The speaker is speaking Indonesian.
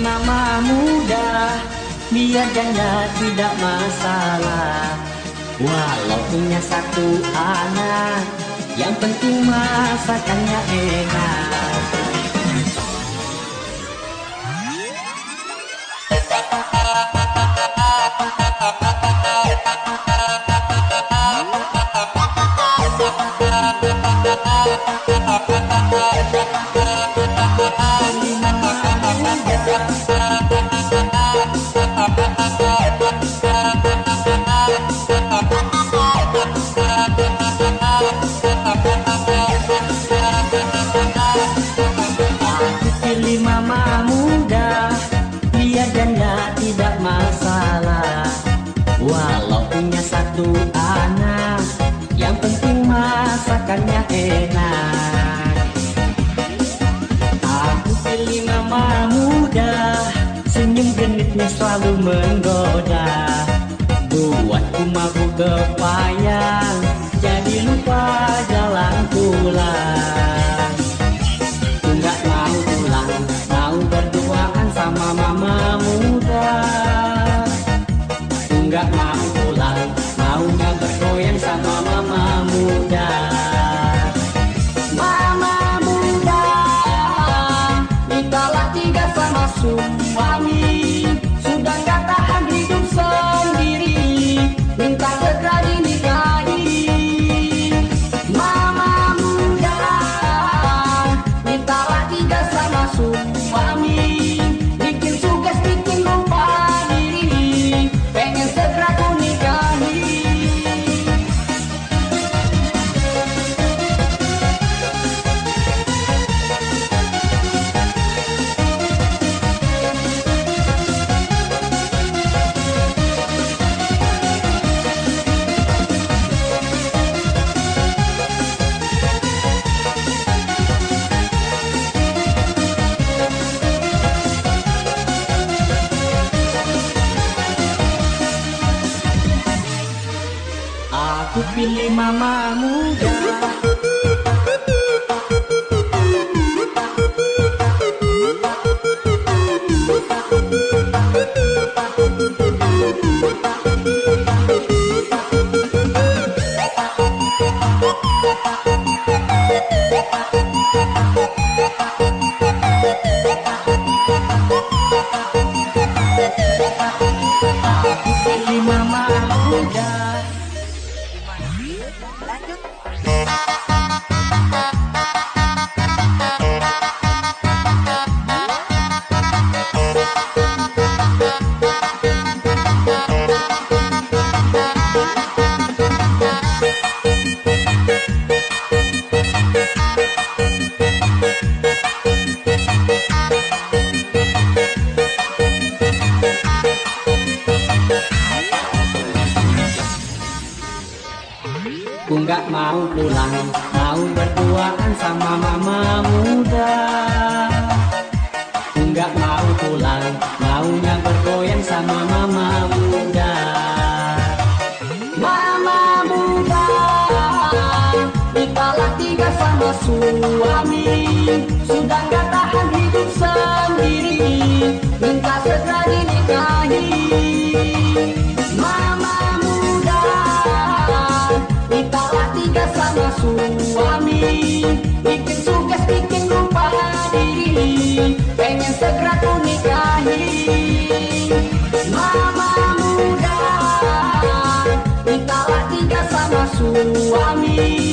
mama muda Biar janda tidak masalah. Walau punya satu anak Yang penting masakannya enak enak Aku pilih mama muda Senyum genitnya selalu menggoda. Buatku mabuk kepayang Jadi lupa jalan pulang. Aku nggak mau pulang. Mau berduaan sama mama muda. Aku nggak mau suami Sudah Aku pilih mama muda Aku lá nhất. Ku nggak mau pulang Mau berduaan sama mama muda. Ku nggak mau pulang Maunya bergoyang sama mama muda. Mama muda Mintalah tiga sama suami. Sudah sama suami. Bikin suges, bikin lupa diri Pengen segera ku nikahi. Mama muda Mintalah tiga sama suami